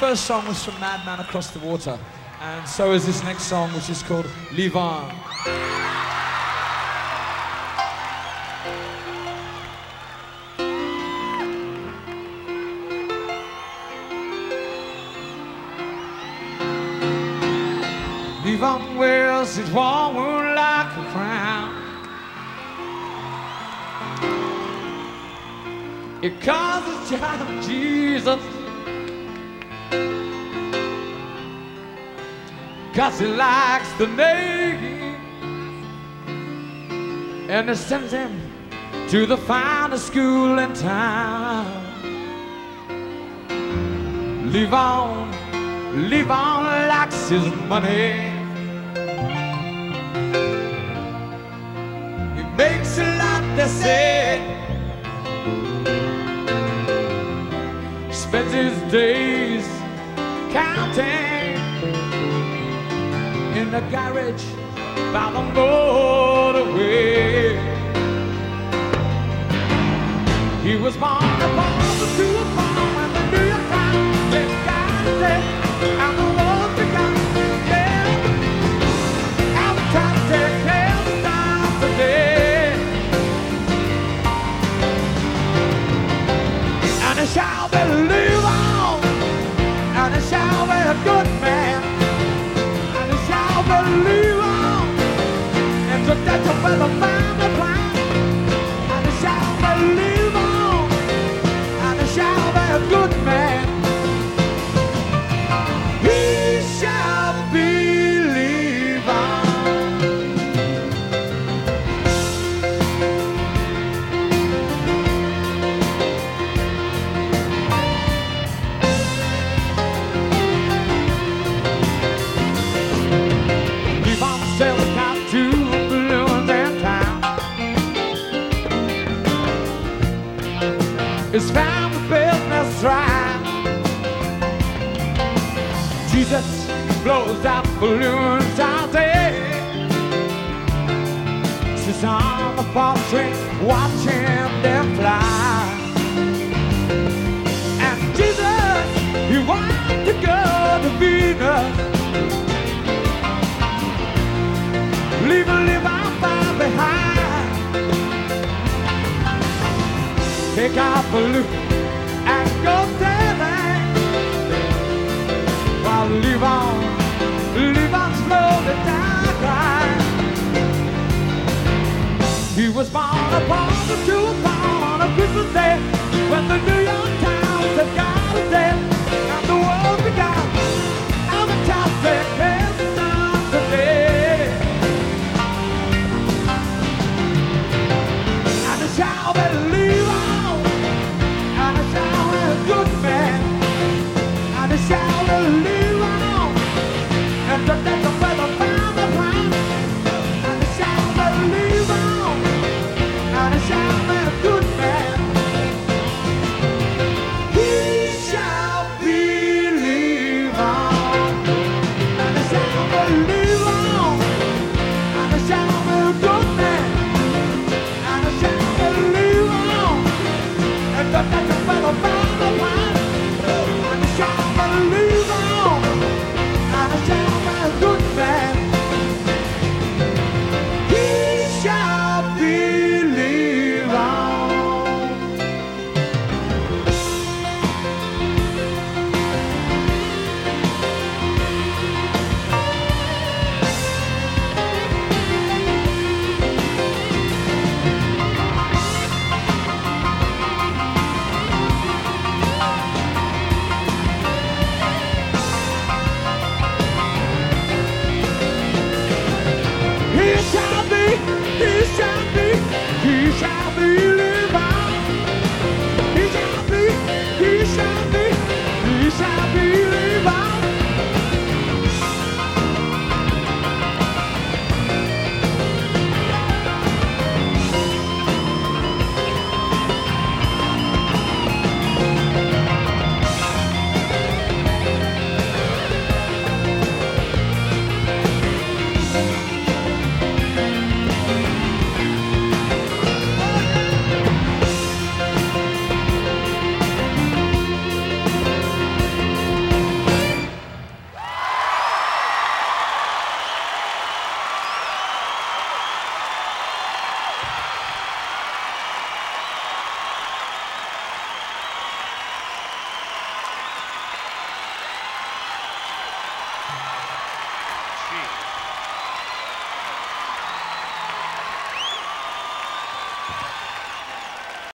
First song was from Madman Across the Water, and so is this next song, which is called. Live on wears its war wound like a crown. It causes child of Jesus. Cause he likes the name And it sends him to the finest school in town. Live on, live on likes his money. He makes a lot, they say. Spends his days counting in the garage by the motorway. He was born upon the two farm when the New York Times God dead and and right. Jesus blows out balloons out there. Sits on the portrait, watching them fly. And Jesus, he wanted to go to Venus. Leave a live out far behind. Take out the was born upon the two on a Christmas day when the New York